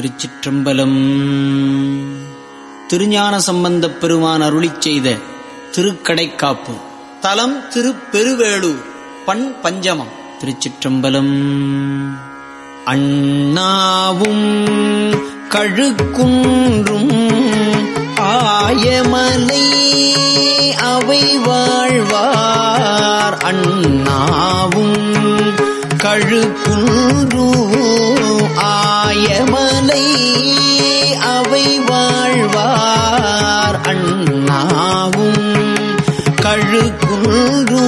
திருச்சிற்றம்பலம். திருஞான சம்பந்தப் பெருமான் அருளி செய்த திருக்கடைக்காப்பு. தலம் திருப்பெருவேளூர் பண் பஞ்சமம் திருச்சிற்றம்பலம். அண்ணாவும் கழுக்குன்றும் ஆயமலை அவை வாழ்வார். அண்ணாவும் கழுக்குன்று மயமலை அவை வாழ்வார் அண்ணாவும் கழுக்குன்று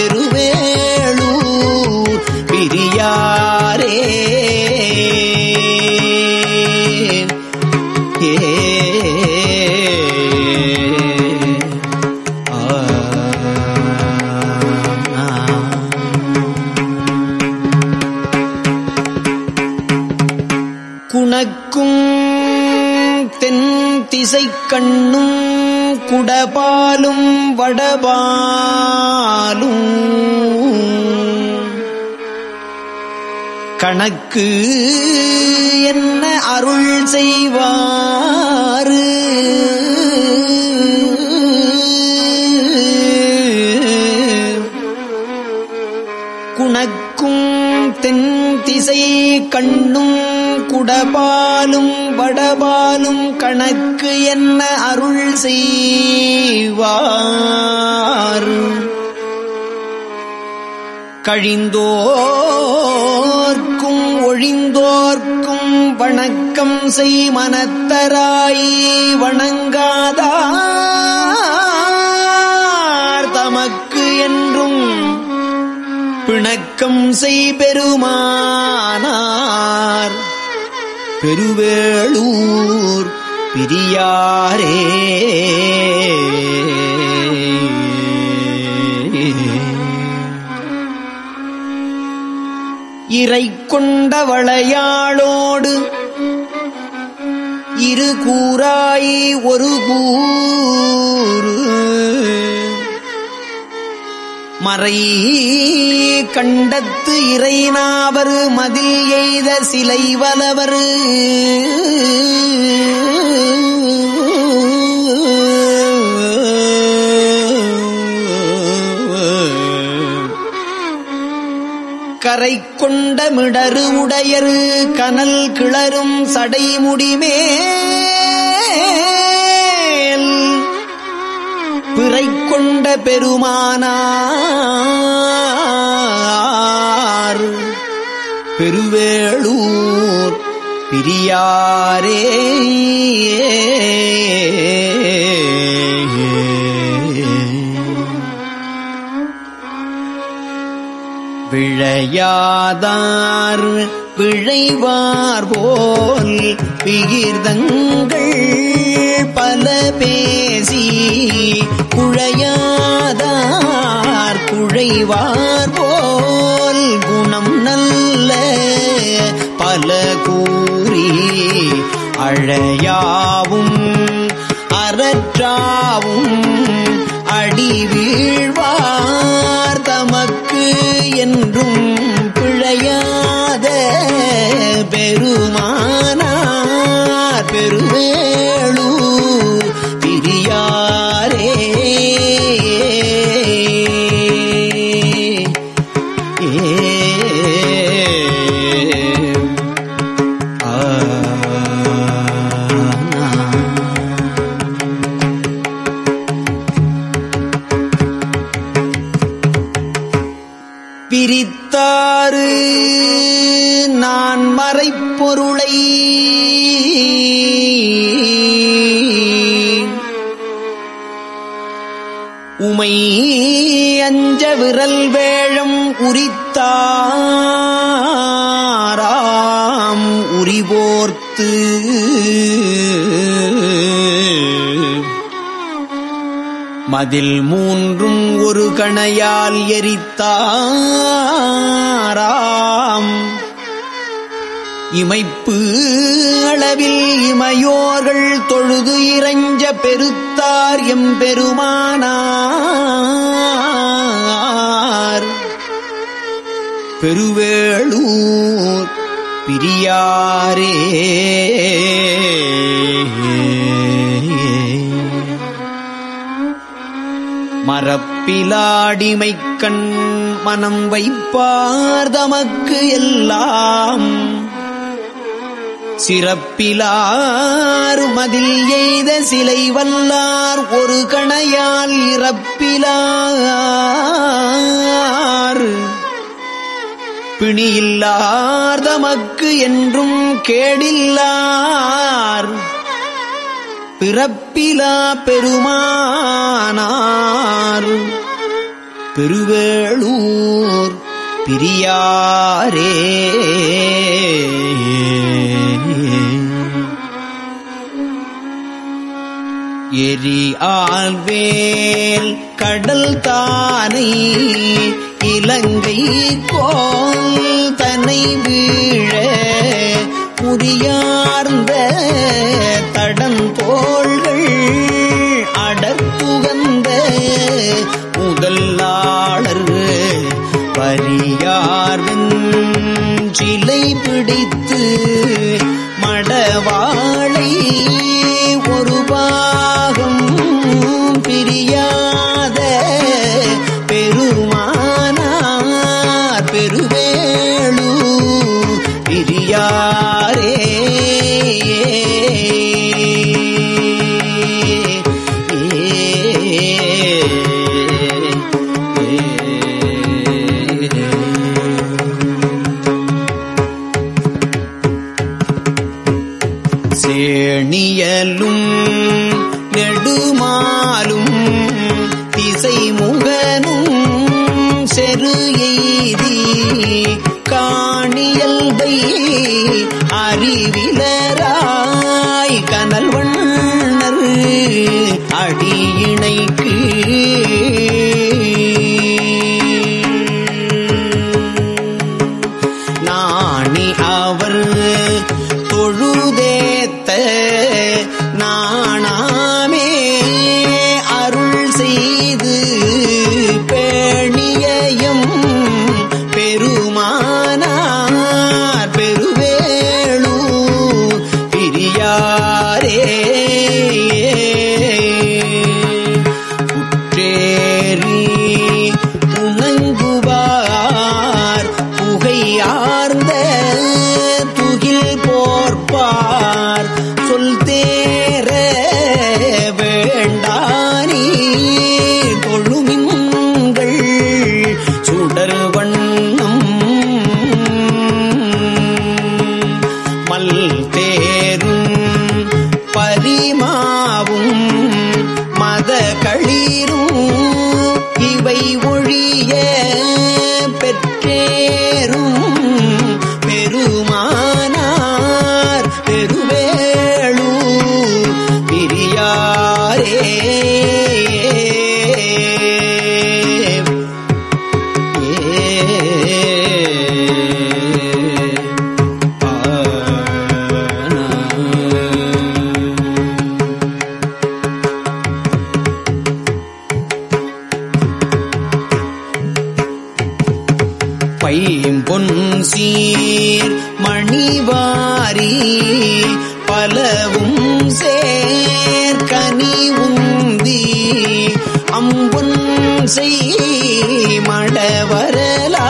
பெருவேளூர் பிரியாரே. குணக்கும் தென் திசை கண்ணும் குடபாலும் வடபாலும். கணக்கு என்ன அருள் செய்வான் தென் திசை கண்ணும் குடபாலும் வடபாலும் கணக்கு என்ன அருள் செய்வார்? கழிந்தோர்க்கும் ஒழிந்தோர்க்கும் வணக்கம் செய் மனத்தராய் வணங்காதா? பிணக்கம் செய்பெருமானார் பெருவேளூர் பிரியாரே. இறை கொண்ட வளையாளோடு இரு கூறாய் ஒரு கூறு. மறை கண்டத்து இறைநாவர் மதில் எய்த சிலை வலவர். கரை கொண்ட மிடரு உடையரு கனல் கிளரும் சடைமுடிமே கொண்ட பெருமானார். பெருவேளூர் பிரியாரே. விழையாதார் பிழைவார் போல் பிகிர்தங்கள் பல பேசி குழையாதார் குழைவார் போல் குணம் நல்ல பல கூறி அழையாவும் அறற்றாவும் அடி வீழ்வார். தமக்கு என்றும் பிழையாத பெருமான உமை அஞ்ச விரல் வேழம் உரித்தாராம் உரிபோர்த்து மதில் மூன்றும் ஒரு கணையால் எரித்தாராம் இமைப்பு அளவில் இமையோர்கள் தொழுது இறைஞ்ச பெருத்தார் எம் பெருமானார் பெருவேளூர் பிரியாரே. மரப்பிலாடிமைக்கண் மனம் வைப்பார் தமக்கு எல்லாம். சிறப்பிலார் மதில் எய்த சிலை வல்லார் ஒரு கணையால் இறப்பிலார். பிணியில்லார் தமக்கு என்றும் கேடில்லார். பிறப்பிலா பெருமானார். பெருவேளூர் பிரியாரே. எரி ஆல்வேல் கடல் தானை இலங்கை கோல் தனை வீழ புரியார்ந்த தடம் தடந்தோள்கள் அடர்த்துகந்த முதலாளர் பரியார்வின் சிலை பிடித்து அடியினைக்கு பெறுவே பைம்பொன் சீர் மணிவாரி பலவும் சேர்கனிவுந்தி அம்புன் செய் மடவரலா